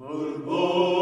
Mother